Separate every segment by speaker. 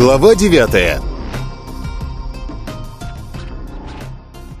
Speaker 1: Глава 9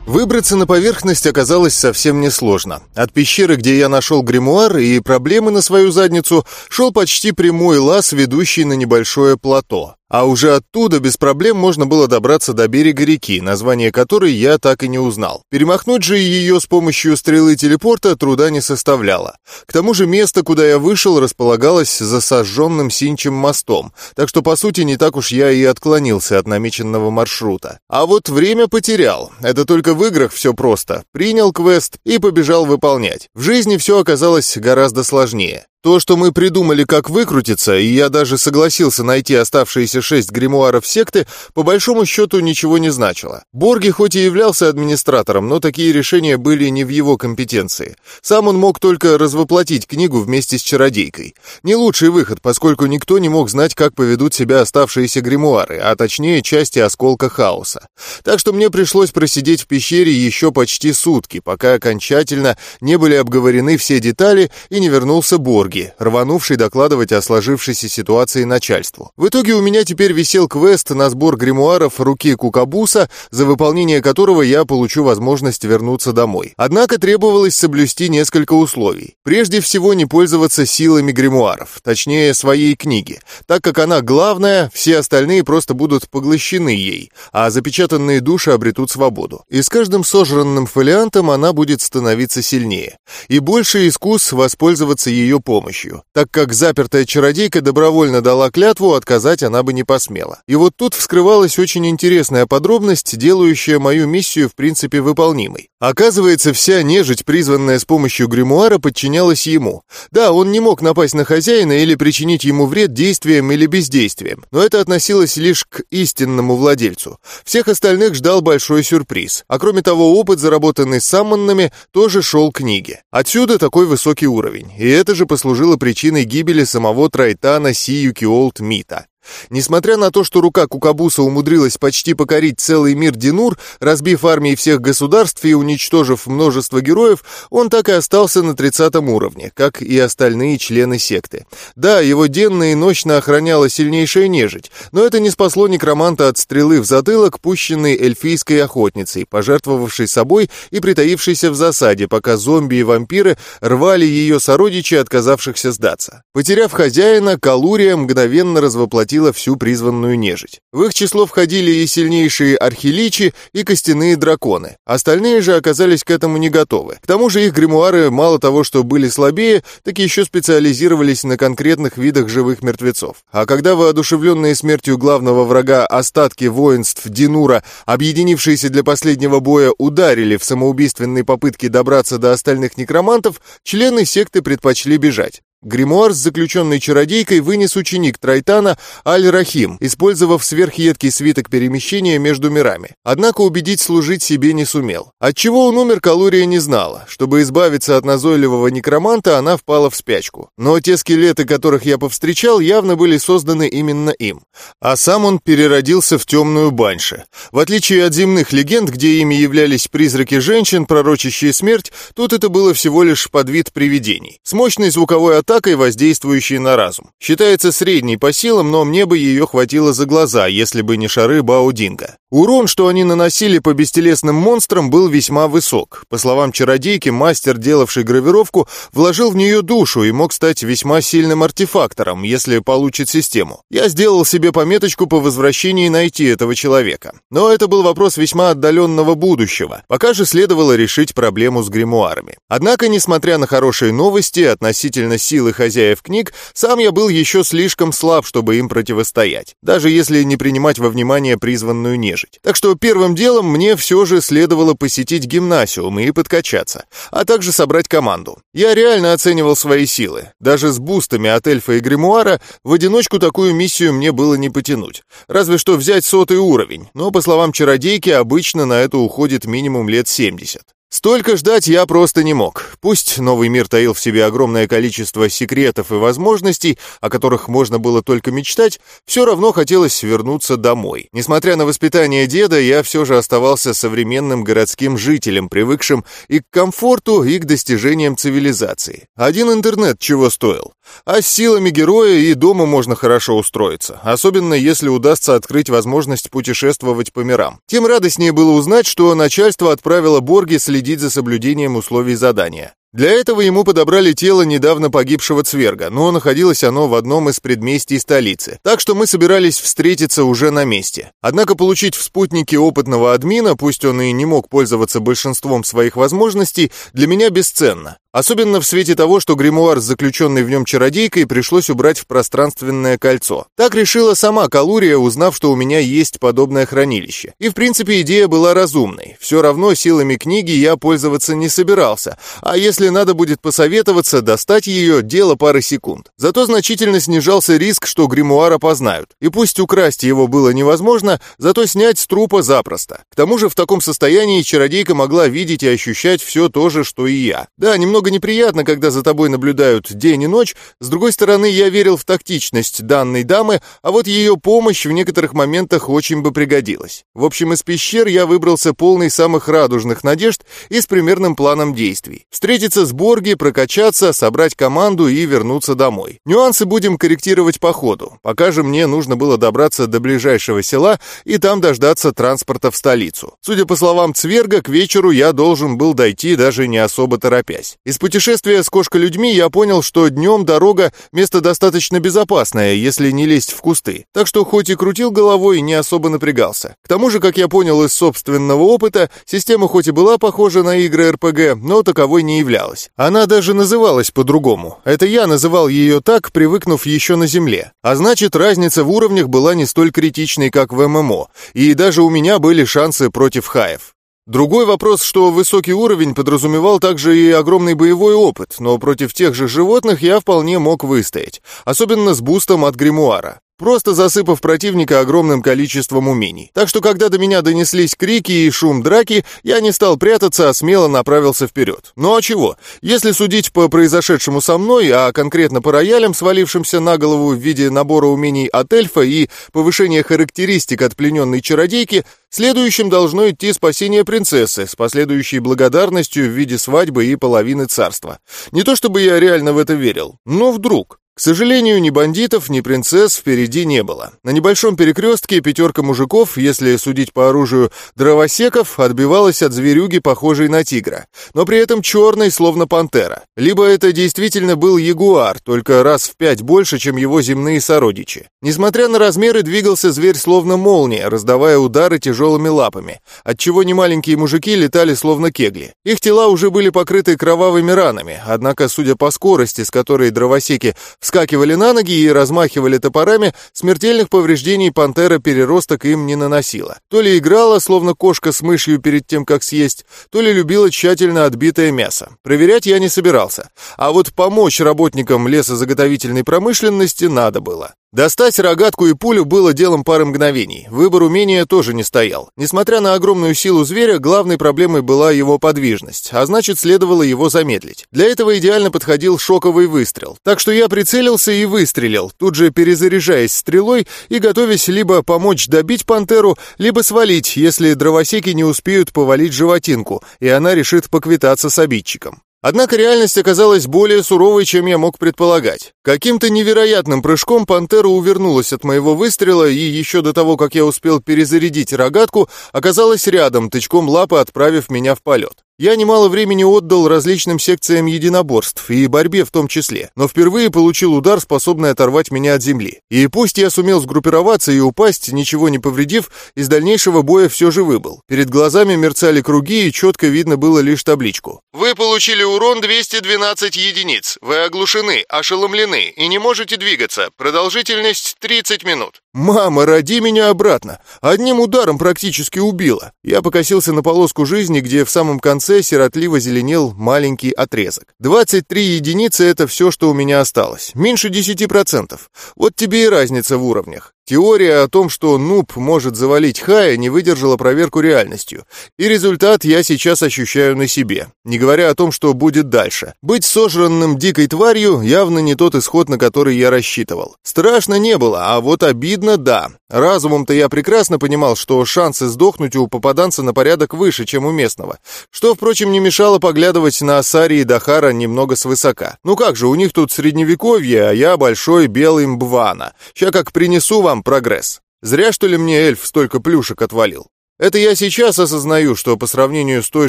Speaker 1: Выбраться на поверхность оказалось совсем несложно. От пещеры, где я нашел гримуар и проблемы на свою задницу, шел почти прямой лаз, ведущий на небольшое плато. А уже оттуда без проблем можно было добраться до берега реки, название которой я так и не узнал. Перемахнуть же ее с помощью стрелы телепорта труда не составляло. К тому же место, куда я вышел, располагалось за сожженным Синчем мостом, так что, по сути, не так уж я и отклонился от намеченного маршрута. А вот время потерял. Это только в играх все просто. Принял квест и побежал выполнять. В жизни все оказалось гораздо сложнее. То, что мы придумали, как выкрутиться, и я даже согласился найти оставшиеся шесть гримуаров секты, по большому счету ничего не значило. Борги хоть и являлся администратором, но такие решения были не в его компетенции. Сам он мог только развоплотить книгу вместе с чародейкой. Не лучший выход, поскольку никто не мог знать, как поведут себя оставшиеся гримуары, а точнее части осколка хаоса. Так что мне пришлось просидеть в пещере еще почти сутки, пока окончательно не были обговорены все детали и не вернулся Борг, Георгий, рванувший докладывать о сложившейся ситуации начальству. В итоге у меня теперь висел квест на сбор гримуаров руки Кукабуса, за выполнение которого я получу возможность вернуться домой. Однако требовалось соблюсти несколько условий. Прежде всего, не пользоваться силами гримуаров, точнее, своей книги, так как она главная, все остальные просто будут поглощены ей, а запечатанные души обретут свободу. И с каждым сожранным фолиантом она будет становиться сильнее. И больше искус воспользоваться ее помощью помощью, так как запертая чародейка добровольно дала клятву, отказать она бы не посмела. И вот тут вскрывалась очень интересная подробность, делающая мою миссию в принципе выполнимой. Оказывается, вся нежить, призванная с помощью гримуара, подчинялась ему. Да, он не мог напасть на хозяина или причинить ему вред действием или бездействием, но это относилось лишь к истинному владельцу. Всех остальных ждал большой сюрприз. А кроме того, опыт, заработанный саммоннами, тоже шел книге. Отсюда такой высокий уровень. И это же послужило послужило причиной гибели самого Трайтана Сиюки Олд Мита. Несмотря на то, что рука Кукабуса умудрилась почти покорить целый мир Динур, разбив армии всех государств и уничтожив множество героев, он так и остался на 30 уровне, как и остальные члены секты. Да, его денно и ночно охраняла сильнейшая нежить, но это не спасло некроманта от стрелы в затылок, пущенной эльфийской охотницей, пожертвовавшей собой и притаившейся в засаде, пока зомби и вампиры рвали ее сородичей, отказавшихся сдаться. Потеряв хозяина, Калурия мгновенно развоплотила поглотила всю призванную нежить. В их число входили и сильнейшие архиличи, и костяные драконы. Остальные же оказались к этому не готовы. К тому же их гримуары мало того, что были слабее, так еще специализировались на конкретных видах живых мертвецов. А когда воодушевленные смертью главного врага остатки воинств Динура, объединившиеся для последнего боя, ударили в самоубийственной попытке добраться до остальных некромантов, члены секты предпочли бежать. Гримуар с заключенной чародейкой вынес ученик Трайтана Аль-Рахим, использовав сверхедкий свиток перемещения между мирами. Однако убедить служить себе не сумел. Отчего он умер, Калурия не знала. Чтобы избавиться от назойливого некроманта, она впала в спячку. Но те скелеты, которых я повстречал, явно были созданы именно им. А сам он переродился в темную банши. В отличие от земных легенд, где ими являлись призраки женщин, пророчащие смерть, тут это было всего лишь подвид привидений. С мощной звуковой атакой атакой, воздействующей на разум. Считается средней по силам, но мне бы ее хватило за глаза, если бы не шары Баудинга. Урон, что они наносили по бестелесным монстрам, был весьма высок. По словам чародейки, мастер, делавший гравировку, вложил в нее душу и мог стать весьма сильным артефактором, если получит систему. Я сделал себе пометочку по возвращении найти этого человека. Но это был вопрос весьма отдаленного будущего. Пока же следовало решить проблему с гримуарами. Однако, несмотря на хорошие новости относительно силы хозяев книг, сам я был еще слишком слаб, чтобы им противостоять. Даже если не принимать во внимание призванную нежить. Так что первым делом мне все же следовало посетить гимнасиум и подкачаться, а также собрать команду. Я реально оценивал свои силы. Даже с бустами от эльфа и гримуара в одиночку такую миссию мне было не потянуть. Разве что взять сотый уровень, но, по словам чародейки, обычно на это уходит минимум лет 70. Столько ждать я просто не мог. Пусть новый мир таил в себе огромное количество секретов и возможностей, о которых можно было только мечтать, все равно хотелось вернуться домой. Несмотря на воспитание деда, я все же оставался современным городским жителем, привыкшим и к комфорту, и к достижениям цивилизации. Один интернет чего стоил. А с силами героя и дома можно хорошо устроиться, особенно если удастся открыть возможность путешествовать по мирам. Тем радостнее было узнать, что начальство отправило Борги следить за соблюдением условий задания. Для этого ему подобрали тело недавно погибшего Цверга, но находилось оно в одном из предместий столицы, так что мы собирались встретиться уже на месте. Однако получить в спутнике опытного админа, пусть он и не мог пользоваться большинством своих возможностей, для меня бесценно. Особенно в свете того, что гримуар с заключенной в нем чародейкой пришлось убрать в пространственное кольцо. Так решила сама Калурия, узнав, что у меня есть подобное хранилище. И в принципе идея была разумной. Все равно силами книги я пользоваться не собирался, а если надо будет посоветоваться, достать ее – дело пары секунд. Зато значительно снижался риск, что гримуар опознают. И пусть украсть его было невозможно, зато снять с трупа запросто. К тому же в таком состоянии чародейка могла видеть и ощущать все то же, что и я. Да, немного неприятно, когда за тобой наблюдают день и ночь. С другой стороны, я верил в тактичность данной дамы, а вот ее помощь в некоторых моментах очень бы пригодилась. В общем, из пещер я выбрался полный самых радужных надежд и с примерным планом действий. Встретиться с Борги, прокачаться, собрать команду и вернуться домой. Нюансы будем корректировать по ходу. Пока же мне нужно было добраться до ближайшего села и там дождаться транспорта в столицу. Судя по словам Цверга, к вечеру я должен был дойти, даже не особо торопясь. Из путешествия с кошкой-людьми я понял, что днем дорога — место достаточно безопасное, если не лезть в кусты. Так что хоть и крутил головой, не особо напрягался. К тому же, как я понял из собственного опыта, система хоть и была похожа на игры РПГ, но таковой не являлась. Она даже называлась по-другому. Это я называл ее так, привыкнув еще на Земле. А значит, разница в уровнях была не столь критичной, как в ММО. И даже у меня были шансы против хаев. Другой вопрос, что высокий уровень подразумевал также и огромный боевой опыт, но против тех же животных я вполне мог выстоять, особенно с бустом от гримуара просто засыпав противника огромным количеством умений. Так что, когда до меня донеслись крики и шум драки, я не стал прятаться, а смело направился вперед. Ну а чего? Если судить по произошедшему со мной, а конкретно по роялям, свалившимся на голову в виде набора умений от эльфа и повышения характеристик от плененной чародейки, следующим должно идти спасение принцессы с последующей благодарностью в виде свадьбы и половины царства. Не то чтобы я реально в это верил, но вдруг. К сожалению, ни бандитов, ни принцесс впереди не было. На небольшом перекрестке пятерка мужиков, если судить по оружию дровосеков, отбивалась от зверюги, похожей на тигра, но при этом черной, словно пантера. Либо это действительно был ягуар, только раз в пять больше, чем его земные сородичи. Несмотря на размеры, двигался зверь словно молния, раздавая удары тяжелыми лапами, отчего немаленькие мужики летали словно кегли. Их тела уже были покрыты кровавыми ранами, однако, судя по скорости, с которой дровосеки вскакивали на ноги и размахивали топорами, смертельных повреждений пантера-переросток им не наносила. То ли играла, словно кошка с мышью перед тем, как съесть, то ли любила тщательно отбитое мясо. Проверять я не собирался. А вот помочь работникам лесозаготовительной промышленности надо было. Достать рогатку и пулю было делом пары мгновений. Выбор умения тоже не стоял. Несмотря на огромную силу зверя, главной проблемой была его подвижность, а значит, следовало его замедлить. Для этого идеально подходил шоковый выстрел. Так что я прицелился и выстрелил, тут же перезаряжаясь стрелой и готовясь либо помочь добить пантеру, либо свалить, если дровосеки не успеют повалить животинку, и она решит поквитаться с обидчиком. Однако реальность оказалась более суровой, чем я мог предполагать. Каким-то невероятным прыжком пантера увернулась от моего выстрела и еще до того, как я успел перезарядить рогатку, оказалась рядом, тычком лапы отправив меня в полет. Я немало времени отдал различным секциям единоборств и борьбе в том числе, но впервые получил удар, способный оторвать меня от земли. И пусть я сумел сгруппироваться и упасть, ничего не повредив, из дальнейшего боя все же выбыл. Перед глазами мерцали круги и четко видно было лишь табличку. Вы получили урон 212 единиц. Вы оглушены, ошеломлены и не можете двигаться. Продолжительность 30 минут. «Мама, роди меня обратно! Одним ударом практически убила!» Я покосился на полоску жизни, где в самом конце сиротливо зеленел маленький отрезок. 23 единицы — это все, что у меня осталось. Меньше 10%. Вот тебе и разница в уровнях. Теория о том, что нуб может завалить Хая, не выдержала проверку реальностью. И результат я сейчас ощущаю на себе. Не говоря о том, что будет дальше. Быть сожранным дикой тварью явно не тот исход, на который я рассчитывал. Страшно не было, а вот обидно — да. Разумом-то я прекрасно понимал, что шансы сдохнуть у попаданца на порядок выше, чем у местного. Что, впрочем, не мешало поглядывать на Асари и Дахара немного свысока. Ну как же, у них тут средневековье, а я большой белый мбвана. Ща как принесу вам прогресс. Зря, что ли, мне эльф столько плюшек отвалил? Это я сейчас осознаю, что по сравнению с той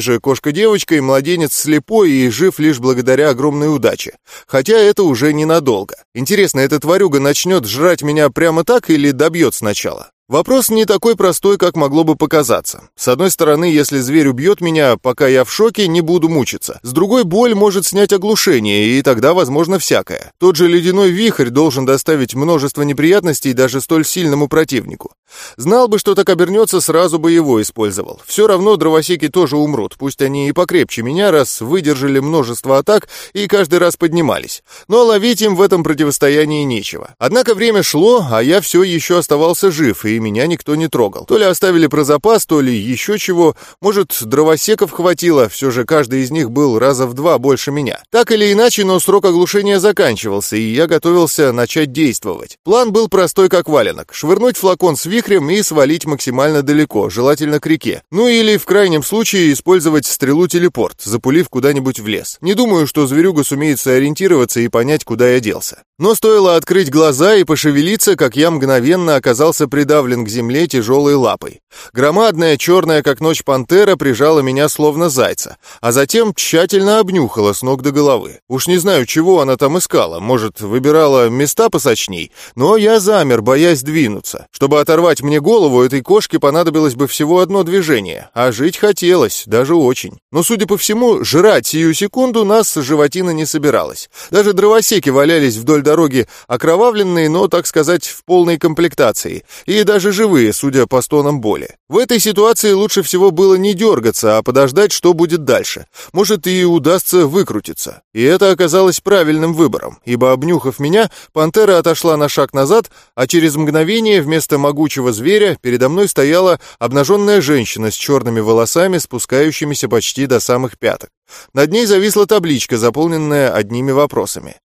Speaker 1: же кошкой-девочкой младенец слепой и жив лишь благодаря огромной удаче. Хотя это уже ненадолго. Интересно, эта тварюга начнет жрать меня прямо так или добьет сначала? Вопрос не такой простой, как могло бы показаться. С одной стороны, если зверь убьет меня, пока я в шоке, не буду мучиться. С другой, боль может снять оглушение, и тогда возможно всякое. Тот же ледяной вихрь должен доставить множество неприятностей даже столь сильному противнику. Знал бы, что так обернется, сразу бы его использовал. Все равно дровосеки тоже умрут, пусть они и покрепче меня, раз выдержали множество атак и каждый раз поднимались. Но ловить им в этом противостоянии нечего. Однако время шло, а я все еще оставался жив, и меня никто не трогал. То ли оставили про запас, то ли еще чего. Может, дровосеков хватило, все же каждый из них был раза в два больше меня. Так или иначе, но срок оглушения заканчивался, и я готовился начать действовать. План был простой как валенок. Швырнуть флакон с вихрем и свалить максимально далеко, желательно к реке. Ну или, в крайнем случае, использовать стрелу-телепорт, запулив куда-нибудь в лес. Не думаю, что зверюга сумеет сориентироваться и понять, куда я делся. Но стоило открыть глаза и пошевелиться, как я мгновенно оказался придавлен придавлен к земле тяжелой лапой. Громадная, черная, как ночь пантера, прижала меня словно зайца, а затем тщательно обнюхала с ног до головы. Уж не знаю, чего она там искала, может, выбирала места посочней, но я замер, боясь двинуться. Чтобы оторвать мне голову, этой кошке понадобилось бы всего одно движение, а жить хотелось, даже очень. Но, судя по всему, жрать сию секунду нас животина не собиралась. Даже дровосеки валялись вдоль дороги окровавленные, но, так сказать, в полной комплектации, и даже живые, судя по стонам боли. В этой ситуации лучше всего было не дергаться, а подождать, что будет дальше. Может, и удастся выкрутиться. И это оказалось правильным выбором, ибо, обнюхав меня, пантера отошла на шаг назад, а через мгновение вместо могучего зверя передо мной стояла обнаженная женщина с черными волосами, спускающимися почти до самых пяток. Над ней зависла табличка, заполненная одними вопросами.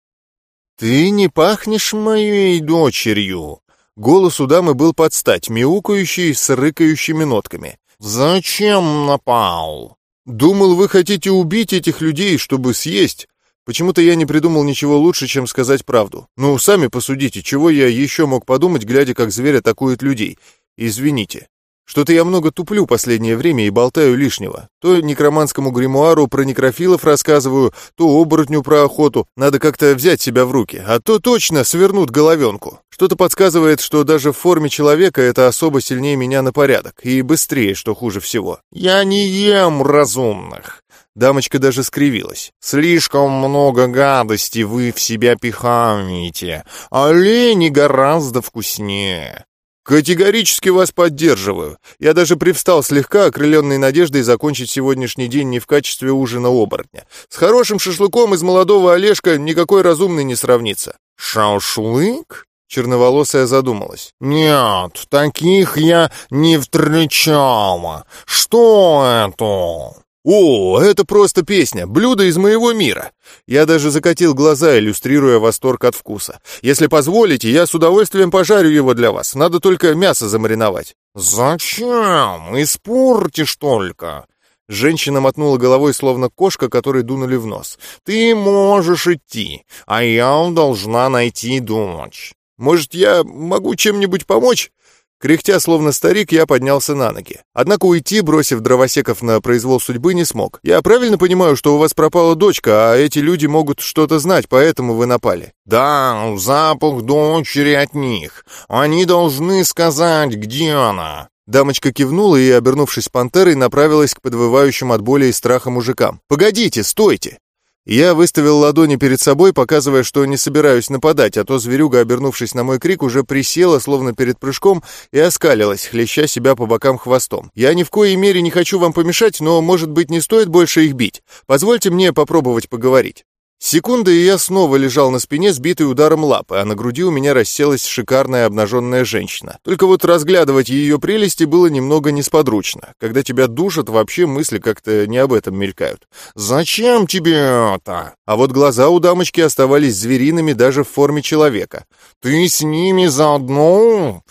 Speaker 1: «Ты не пахнешь моей дочерью?» Голос у дамы был под стать, мяукающий с рыкающими нотками. «Зачем напал?» «Думал, вы хотите убить этих людей, чтобы съесть. Почему-то я не придумал ничего лучше, чем сказать правду. Ну, сами посудите, чего я еще мог подумать, глядя, как зверь атакует людей. Извините». Что-то я много туплю последнее время и болтаю лишнего. То некроманскому гримуару про некрофилов рассказываю, то оборотню про охоту. Надо как-то взять себя в руки, а то точно свернут головенку. Что-то подсказывает, что даже в форме человека это особо сильнее меня на порядок. И быстрее, что хуже всего. «Я не ем разумных!» Дамочка даже скривилась. «Слишком много гадости вы в себя пихаете. Олени гораздо вкуснее. «Категорически вас поддерживаю. Я даже привстал слегка, окрыленной надеждой закончить сегодняшний день не в качестве ужина оборотня. С хорошим шашлыком из молодого Олежка никакой разумный не сравнится». «Шашлык?» Черноволосая задумалась. «Нет, таких я не встречала. Что это?» «О, это просто песня, блюдо из моего мира!» Я даже закатил глаза, иллюстрируя восторг от вкуса. «Если позволите, я с удовольствием пожарю его для вас. Надо только мясо замариновать». «Зачем? Испортишь только!» Женщина мотнула головой, словно кошка, которой дунули в нос. «Ты можешь идти, а я должна найти дочь». «Может, я могу чем-нибудь помочь?» Кряхтя, словно старик, я поднялся на ноги. Однако уйти, бросив дровосеков на произвол судьбы, не смог. Я правильно понимаю, что у вас пропала дочка, а эти люди могут что-то знать, поэтому вы напали? Да, запах дочери от них. Они должны сказать, где она. Дамочка кивнула и, обернувшись пантерой, направилась к подвывающим от боли и страха мужикам. «Погодите, стойте!» Я выставил ладони перед собой, показывая, что не собираюсь нападать, а то зверюга, обернувшись на мой крик, уже присела, словно перед прыжком, и оскалилась, хлеща себя по бокам хвостом. Я ни в коей мере не хочу вам помешать, но, может быть, не стоит больше их бить. Позвольте мне попробовать поговорить. Секунда, и я снова лежал на спине, сбитый ударом лапы, а на груди у меня расселась шикарная обнаженная женщина. Только вот разглядывать ее прелести было немного несподручно. Когда тебя душат, вообще мысли как-то не об этом мелькают. «Зачем тебе это?» А вот глаза у дамочки оставались звериными даже в форме человека. «Ты с ними заодно?»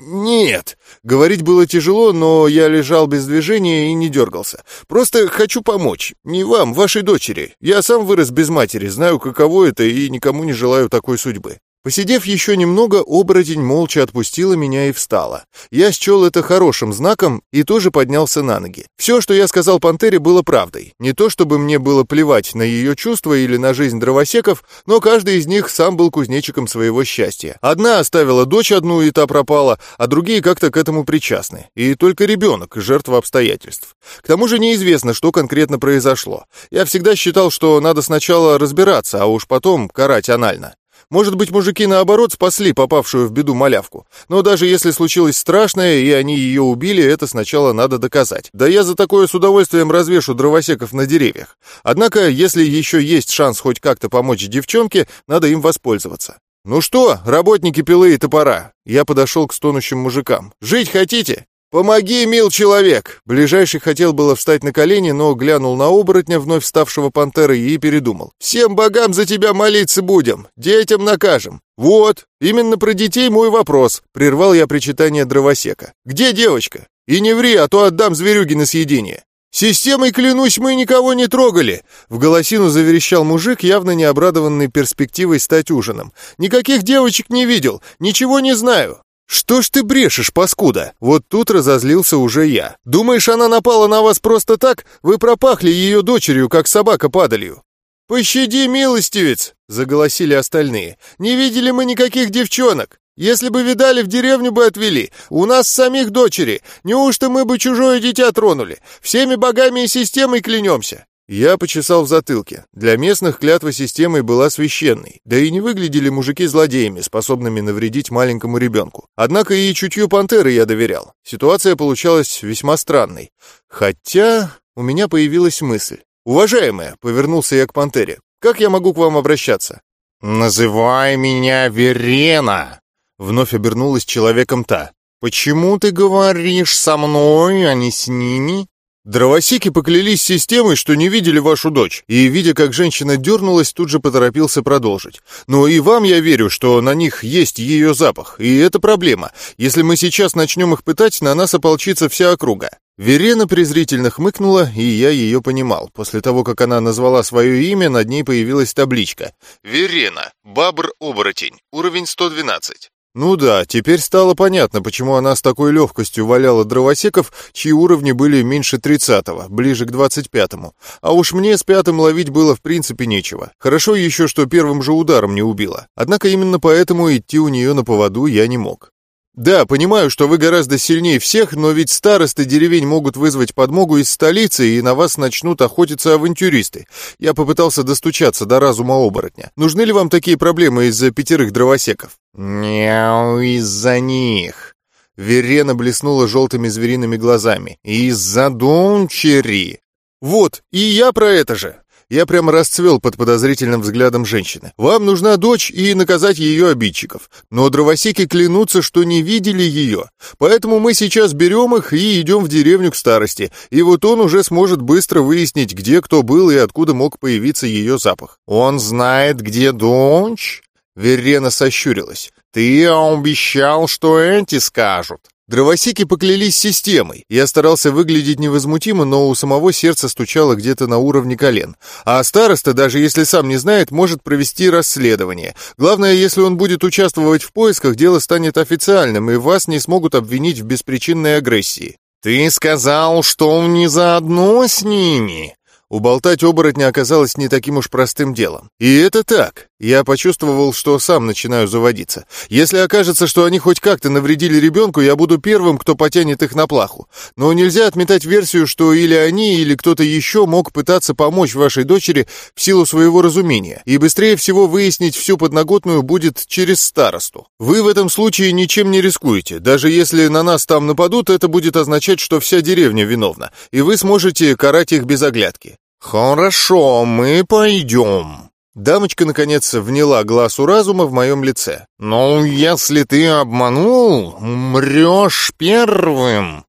Speaker 1: «Нет». Говорить было тяжело, но я лежал без движения и не дергался. Просто хочу помочь. Не вам, вашей дочери. Я сам вырос без матери, знаю, каково это, и никому не желаю такой судьбы. Посидев еще немного, оборотень молча отпустила меня и встала. Я счел это хорошим знаком и тоже поднялся на ноги. Все, что я сказал пантере, было правдой. Не то, чтобы мне было плевать на ее чувства или на жизнь дровосеков, но каждый из них сам был кузнечиком своего счастья. Одна оставила дочь одну, и та пропала, а другие как-то к этому причастны. И только ребенок — жертва обстоятельств. К тому же неизвестно, что конкретно произошло. Я всегда считал, что надо сначала разбираться, а уж потом карать анально. Может быть, мужики, наоборот, спасли попавшую в беду малявку. Но даже если случилось страшное, и они ее убили, это сначала надо доказать. Да я за такое с удовольствием развешу дровосеков на деревьях. Однако, если еще есть шанс хоть как-то помочь девчонке, надо им воспользоваться. «Ну что, работники пилы и топора?» Я подошел к стонущим мужикам. «Жить хотите?» «Помоги, мил человек!» Ближайший хотел было встать на колени, но глянул на оборотня, вновь вставшего пантерой, и передумал. «Всем богам за тебя молиться будем, детям накажем». «Вот, именно про детей мой вопрос», — прервал я причитание дровосека. «Где девочка? И не ври, а то отдам зверюги на съедение». «Системой, клянусь, мы никого не трогали!» В голосину заверещал мужик, явно не обрадованный перспективой стать ужином. «Никаких девочек не видел, ничего не знаю!» «Что ж ты брешешь, паскуда?» Вот тут разозлился уже я. «Думаешь, она напала на вас просто так? Вы пропахли ее дочерью, как собака падалью». «Пощади, милостивец!» — заголосили остальные. «Не видели мы никаких девчонок. Если бы видали, в деревню бы отвели. У нас самих дочери. Неужто мы бы чужое дитя тронули? Всеми богами и системой клянемся». Я почесал в затылке. Для местных клятва системой была священной, да и не выглядели мужики злодеями, способными навредить маленькому ребенку. Однако и чутью пантеры я доверял. Ситуация получалась весьма странной. Хотя у меня появилась мысль. «Уважаемая», — повернулся я к пантере, — «как я могу к вам обращаться?»
Speaker 2: «Называй меня Верена», — вновь обернулась человеком та. «Почему ты говоришь со мной, а не с ними?»
Speaker 1: Дровосеки поклялись системой, что не видели вашу дочь, и, видя, как женщина дернулась, тут же поторопился продолжить. Но и вам я верю, что на них есть ее запах, и это проблема. Если мы сейчас начнем их пытать, на нас ополчится вся округа. Верена презрительно хмыкнула, и я ее понимал. После того, как она назвала свое имя, над ней появилась табличка. «Верена. Бабр-оборотень. Уровень 112». Ну да, теперь стало понятно, почему она с такой легкостью валяла дровосеков, чьи уровни были меньше 30-го, ближе к 25-му. А уж мне с пятым ловить было в принципе нечего. Хорошо еще, что первым же ударом не убила. Однако именно поэтому идти у нее на поводу я не мог. «Да, понимаю, что вы гораздо сильнее всех, но ведь старосты деревень могут вызвать подмогу из столицы, и на вас начнут охотиться авантюристы. Я попытался достучаться до разума оборотня. Нужны ли вам такие проблемы из-за пятерых дровосеков?»
Speaker 2: «Не из-за них».
Speaker 1: Верена блеснула желтыми звериными глазами.
Speaker 2: «Из-за дончери».
Speaker 1: «Вот, и я про это же. Я прямо расцвел под подозрительным взглядом женщины. «Вам нужна дочь и наказать ее обидчиков. Но дровосеки клянутся, что не видели ее. Поэтому мы сейчас берем их и идем в деревню к старости. И вот он уже сможет быстро выяснить, где кто был и откуда мог появиться ее запах».
Speaker 2: «Он знает, где дочь?»
Speaker 1: Верена сощурилась.
Speaker 2: «Ты обещал, что эти скажут».
Speaker 1: Дровосеки поклялись системой. Я старался выглядеть невозмутимо, но у самого сердца стучало где-то на уровне колен. А староста, даже если сам не знает, может провести расследование. Главное, если он будет участвовать в поисках, дело станет официальным, и вас не смогут обвинить в беспричинной агрессии.
Speaker 2: «Ты сказал, что он не заодно с ними?»
Speaker 1: Уболтать оборотня оказалось не таким уж простым делом. И это так. Я почувствовал, что сам начинаю заводиться. Если окажется, что они хоть как-то навредили ребенку, я буду первым, кто потянет их на плаху. Но нельзя отметать версию, что или они, или кто-то еще мог пытаться помочь вашей дочери в силу своего разумения. И быстрее всего выяснить всю подноготную будет через старосту. Вы в этом случае ничем не рискуете. Даже если на нас там нападут, это будет означать, что вся деревня виновна. И вы сможете карать их без оглядки.
Speaker 2: «Хорошо, мы пойдем».
Speaker 1: Дамочка, наконец, вняла глазу разума в моем лице.
Speaker 2: «Ну, если ты обманул, мрешь первым!»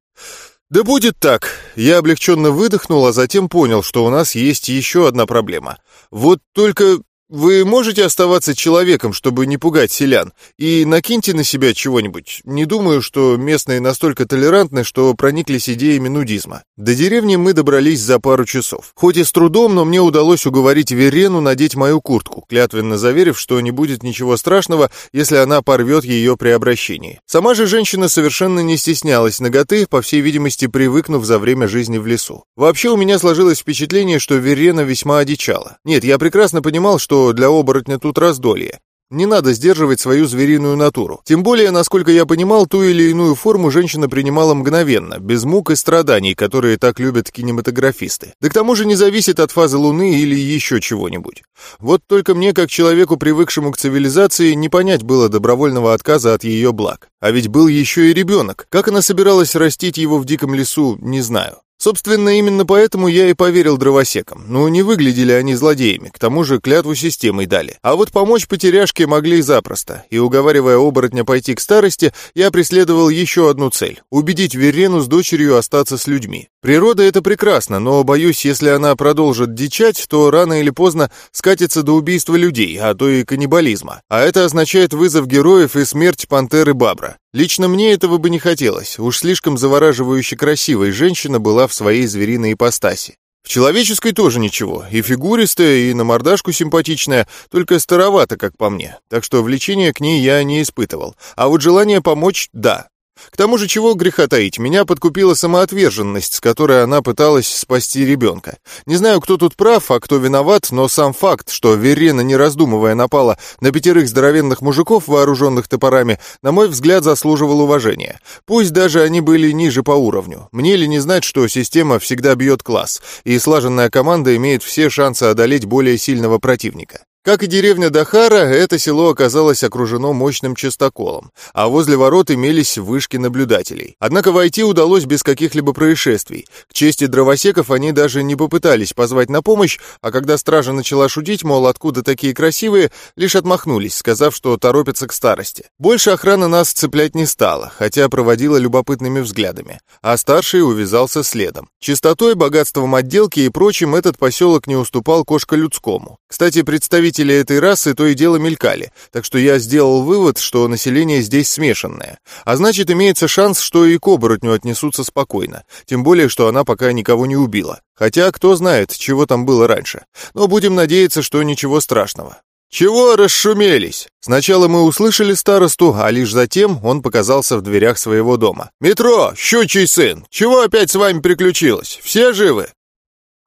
Speaker 1: «Да будет так!» Я облегченно выдохнул, а затем понял, что у нас есть еще одна проблема. Вот только вы можете оставаться человеком, чтобы не пугать селян, и накиньте на себя чего-нибудь. Не думаю, что местные настолько толерантны, что прониклись идеями нудизма. До деревни мы добрались за пару часов. Хоть и с трудом, но мне удалось уговорить Верену надеть мою куртку, клятвенно заверив, что не будет ничего страшного, если она порвет ее при обращении. Сама же женщина совершенно не стеснялась ноготы, по всей видимости, привыкнув за время жизни в лесу. Вообще у меня сложилось впечатление, что Верена весьма одичала. Нет, я прекрасно понимал, что что для оборотня тут раздолье. Не надо сдерживать свою звериную натуру. Тем более, насколько я понимал, ту или иную форму женщина принимала мгновенно, без мук и страданий, которые так любят кинематографисты. Да к тому же не зависит от фазы Луны или еще чего-нибудь. Вот только мне, как человеку, привыкшему к цивилизации, не понять было добровольного отказа от ее благ. А ведь был еще и ребенок. Как она собиралась растить его в диком лесу, не знаю. Собственно, именно поэтому я и поверил дровосекам. Ну, не выглядели они злодеями, к тому же клятву системой дали. А вот помочь потеряшке могли запросто. И уговаривая оборотня пойти к старости, я преследовал еще одну цель — убедить Верену с дочерью остаться с людьми. Природа — это прекрасно, но, боюсь, если она продолжит дичать, то рано или поздно скатится до убийства людей, а то и каннибализма. А это означает вызов героев и смерть пантеры Бабра. Лично мне этого бы не хотелось, уж слишком завораживающе красивой женщина была в своей звериной ипостаси. В человеческой тоже ничего, и фигуристая, и на мордашку симпатичная, только старовато, как по мне, так что влечения к ней я не испытывал, а вот желание помочь — да. К тому же, чего греха таить, меня подкупила самоотверженность, с которой она пыталась спасти ребенка. Не знаю, кто тут прав, а кто виноват, но сам факт, что Верена, не раздумывая, напала на пятерых здоровенных мужиков, вооруженных топорами, на мой взгляд, заслуживал уважения. Пусть даже они были ниже по уровню. Мне ли не знать, что система всегда бьет класс, и слаженная команда имеет все шансы одолеть более сильного противника. Как и деревня Дахара, это село оказалось окружено мощным частоколом, а возле ворот имелись вышки наблюдателей. Однако войти удалось без каких-либо происшествий. К чести дровосеков они даже не попытались позвать на помощь, а когда стража начала шутить, мол, откуда такие красивые, лишь отмахнулись, сказав, что торопятся к старости. Больше охрана нас цеплять не стала, хотя проводила любопытными взглядами, а старший увязался следом. Чистотой, богатством отделки и прочим этот поселок не уступал кошка-людскому. Кстати, представитель представители этой расы то и дело мелькали, так что я сделал вывод, что население здесь смешанное. А значит, имеется шанс, что и к оборотню отнесутся спокойно, тем более, что она пока никого не убила. Хотя, кто знает, чего там было раньше. Но будем надеяться, что ничего страшного. «Чего расшумелись?» Сначала мы услышали старосту, а лишь затем он показался в дверях своего дома. «Метро, щучий сын! Чего опять с вами приключилось? Все живы?»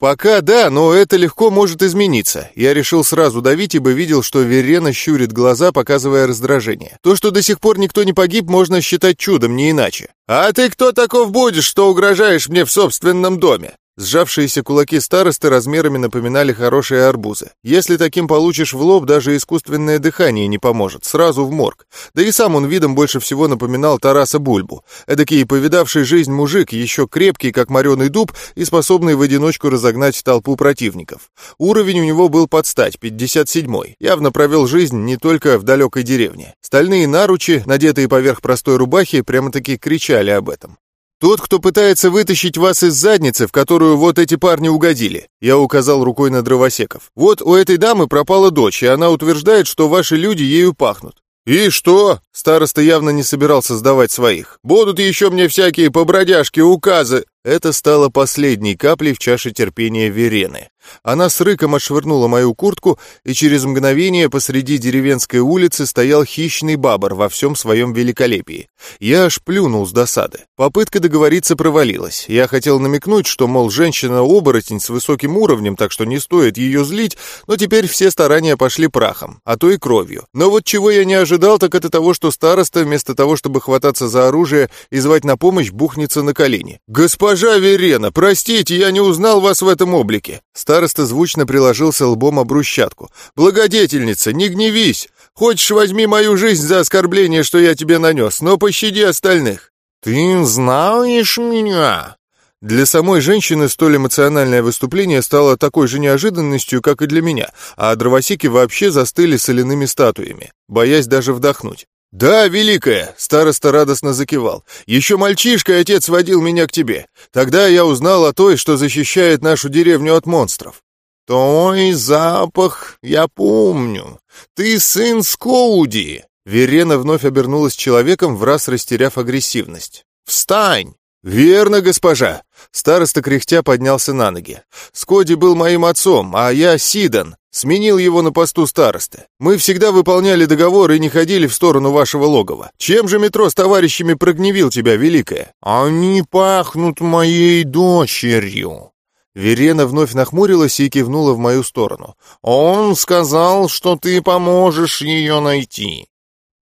Speaker 1: «Пока да, но это легко может измениться. Я решил сразу давить, ибо видел, что Верена щурит глаза, показывая раздражение. То, что до сих пор никто не погиб, можно считать чудом, не иначе. «А ты кто таков будешь, что угрожаешь мне в собственном доме?» Сжавшиеся кулаки старосты размерами напоминали хорошие арбузы. Если таким получишь в лоб, даже искусственное дыхание не поможет, сразу в морг. Да и сам он видом больше всего напоминал Тараса Бульбу. Эдакий повидавший жизнь мужик, еще крепкий, как мореный дуб, и способный в одиночку разогнать толпу противников. Уровень у него был под стать, 57-й. Явно провел жизнь не только в далекой деревне. Стальные наручи, надетые поверх простой рубахи, прямо-таки кричали об этом. «Тот, кто пытается вытащить вас из задницы, в которую вот эти парни угодили», я указал рукой на дровосеков. «Вот у этой дамы пропала дочь, и она утверждает, что ваши люди ею пахнут». «И что?» Староста явно не собирался сдавать своих. «Будут еще мне всякие побродяжки, указы!» Это стало последней каплей в чаше терпения Верены. Она с рыком отшвырнула мою куртку, и через мгновение посреди деревенской улицы стоял хищный бабр во всем своем великолепии. Я аж плюнул с досады. Попытка договориться провалилась. Я хотел намекнуть, что, мол, женщина-оборотень с высоким уровнем, так что не стоит ее злить, но теперь все старания пошли прахом, а то и кровью. Но вот чего я не ожидал, так это того, что староста, вместо того, чтобы хвататься за оружие и звать на помощь, бухнется на колени. «Госпожа Верена, простите, я не узнал вас в этом облике!» Староста звучно приложился лбом об брусчатку. «Благодетельница, не гневись! Хочешь, возьми мою жизнь за оскорбление, что я тебе нанес, но пощади остальных!»
Speaker 2: «Ты знаешь меня?»
Speaker 1: Для самой женщины столь эмоциональное выступление стало такой же неожиданностью, как и для меня, а дровосеки вообще застыли соляными статуями, боясь даже вдохнуть. «Да, Великая!» — староста радостно закивал. «Еще мальчишкой отец водил меня к тебе. Тогда я узнал о той, что защищает нашу деревню от монстров». «Той запах я помню. Ты сын Скоуди!» Верена вновь обернулась человеком, в раз растеряв агрессивность. «Встань!» «Верно, госпожа!» Староста кряхтя поднялся на ноги. «Скоди был моим отцом, а я Сидан. Сменил его на посту старосты. Мы всегда выполняли договор и не ходили в сторону вашего логова. Чем же метро с товарищами прогневил тебя, Великая?» «Они пахнут моей дочерью!» Верена вновь нахмурилась и кивнула в мою сторону. «Он сказал, что ты поможешь ее найти.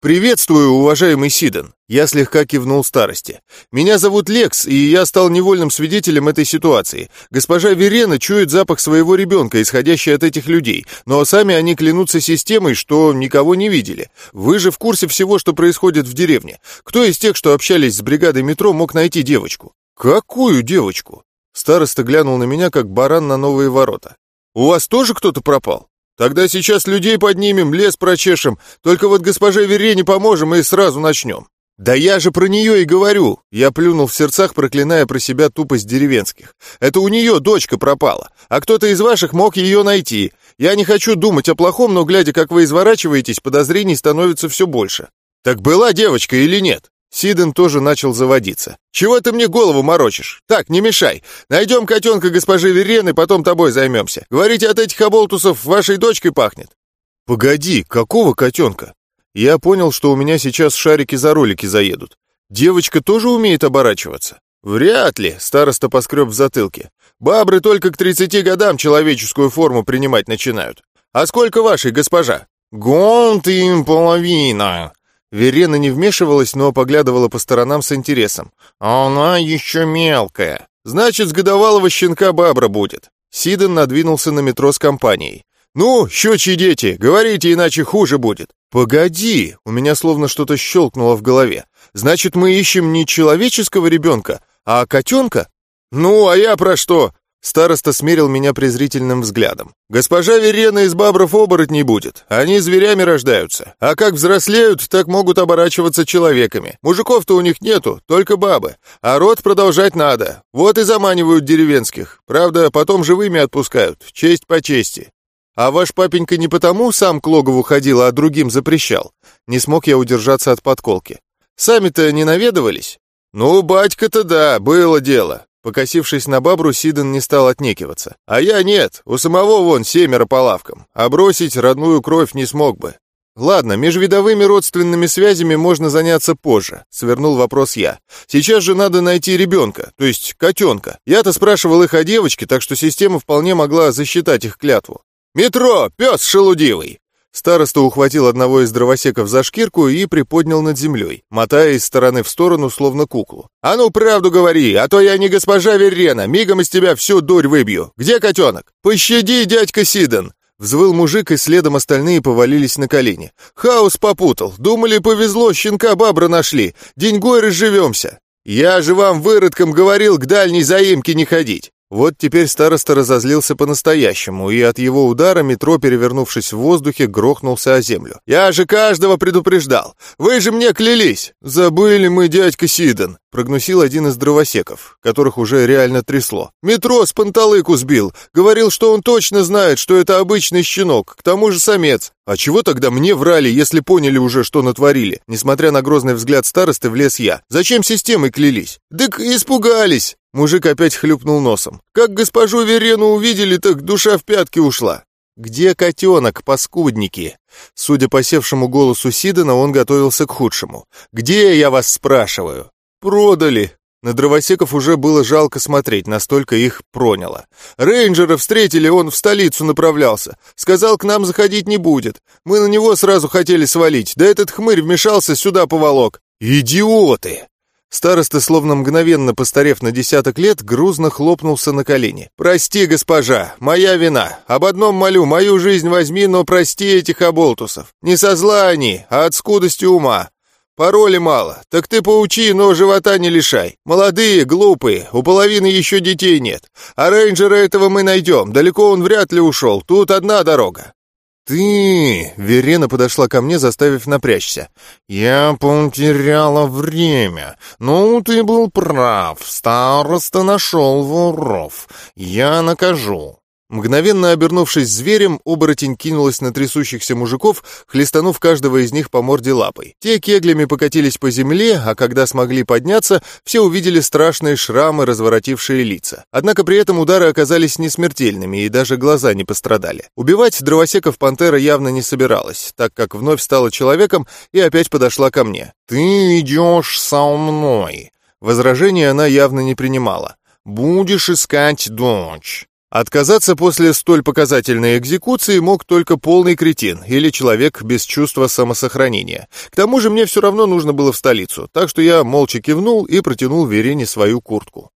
Speaker 1: «Приветствую, уважаемый Сиден!» Я слегка кивнул старости. «Меня зовут Лекс, и я стал невольным свидетелем этой ситуации. Госпожа Верена чует запах своего ребенка, исходящий от этих людей, но сами они клянутся системой, что никого не видели. Вы же в курсе всего, что происходит в деревне. Кто из тех, что общались с бригадой метро, мог найти девочку?» «Какую девочку?» Староста глянул на меня, как баран на новые ворота. «У вас тоже кто-то пропал?» Тогда сейчас людей поднимем, лес прочешем. Только вот госпоже Верене поможем и сразу начнем». «Да я же про нее и говорю!» Я плюнул в сердцах, проклиная про себя тупость деревенских. «Это у нее дочка пропала, а кто-то из ваших мог ее найти. Я не хочу думать о плохом, но, глядя, как вы изворачиваетесь, подозрений становится все больше. Так была девочка или нет?» Сиден тоже начал заводиться. «Чего ты мне голову морочишь? Так, не мешай. Найдем котенка госпожи Верены, потом тобой займемся. Говорите, от этих оболтусов вашей дочкой пахнет». «Погоди, какого котенка?» Я понял, что у меня сейчас шарики за ролики заедут. Девочка тоже умеет оборачиваться? Вряд ли, староста поскреб в затылке. Бабры только к 30 годам человеческую форму принимать начинают. А сколько вашей, госпожа? Гонт им половина, Верена не вмешивалась, но поглядывала по сторонам с интересом. «А она еще мелкая. Значит, с годовалого щенка бабра будет». Сиден надвинулся на метро с компанией. «Ну, щучьи дети, говорите, иначе хуже будет». «Погоди!» — у меня словно что-то щелкнуло в голове. «Значит, мы ищем не человеческого ребенка, а котенка?» «Ну, а я про что? Староста смерил меня презрительным взглядом. «Госпожа Верена из бабров оборотней будет. Они зверями рождаются. А как взрослеют, так могут оборачиваться человеками. Мужиков-то у них нету, только бабы. А род продолжать надо. Вот и заманивают деревенских. Правда, потом живыми отпускают. Честь по чести. А ваш папенька не потому сам к логову ходил, а другим запрещал. Не смог я удержаться от подколки. Сами-то не наведывались? Ну, батька-то да, было дело. Покосившись на бабру, Сиден не стал отнекиваться. «А я нет, у самого вон семеро по лавкам, а бросить родную кровь не смог бы». «Ладно, межвидовыми родственными связями можно заняться позже», — свернул вопрос я. «Сейчас же надо найти ребенка, то есть котенка. Я-то спрашивал их о девочке, так что система вполне могла засчитать их клятву». «Метро, пес шелудивый!» Староста ухватил одного из дровосеков за шкирку и приподнял над землей, мотая из стороны в сторону, словно куклу. «А ну, правду говори, а то я не госпожа Верена, мигом из тебя всю дурь выбью. Где котенок? Пощади, дядька Сиден!» Взвыл мужик, и следом остальные повалились на колени. «Хаос попутал. Думали, повезло, щенка бабра нашли. Деньгой разживемся. Я же вам, выродкам, говорил к дальней заимке не ходить. Вот теперь староста разозлился по-настоящему, и от его удара метро, перевернувшись в воздухе, грохнулся о землю. «Я же каждого предупреждал! Вы же мне клялись!» «Забыли мы, дядька Сидон!» прогнусил один из дровосеков, которых уже реально трясло. «Метро с панталыку сбил! Говорил, что он точно знает, что это обычный щенок, к тому же самец. А чего тогда мне врали, если поняли уже, что натворили?» Несмотря на грозный взгляд старосты, влез я. «Зачем системой клялись?» «Дык испугались!» Мужик опять хлюпнул носом. «Как госпожу Верену увидели, так душа в пятки ушла». «Где котенок, паскудники?» Судя по севшему голосу Сидона, он готовился к худшему. «Где, я вас спрашиваю?» «Продали». На дровосеков уже было жалко смотреть, настолько их проняло. «Рейнджера встретили, он в столицу направлялся. Сказал, к нам заходить не будет. Мы на него сразу хотели свалить, да этот хмырь вмешался, сюда поволок». «Идиоты!» Староста, словно мгновенно постарев на десяток лет, грузно хлопнулся на колени. «Прости, госпожа, моя вина. Об одном молю, мою жизнь возьми, но прости этих оболтусов. Не со зла они, а от скудости ума. Пароли мало. Так ты поучи, но живота не лишай. Молодые, глупые, у половины еще детей нет. А рейнджера этого мы найдем. Далеко он вряд ли ушел. Тут одна дорога».
Speaker 2: «Ты...» — Верена подошла ко мне, заставив напрячься. «Я потеряла время. Ну, ты был прав. Староста нашел воров. Я накажу». Мгновенно обернувшись зверем, оборотень кинулась на трясущихся мужиков, хлестанув каждого из них по морде лапой. Те кеглями покатились по земле, а когда смогли подняться, все увидели страшные шрамы, разворотившие лица. Однако при этом удары оказались несмертельными, и даже глаза не пострадали. Убивать дровосеков пантера явно не собиралась, так как вновь стала человеком и опять подошла ко мне. «Ты идешь со мной!» Возражения она явно не принимала. «Будешь искать дочь!» Отказаться после столь показательной экзекуции мог только полный кретин или человек без чувства самосохранения. К тому же мне все равно нужно было в столицу, так что я молча кивнул и протянул Верене свою куртку.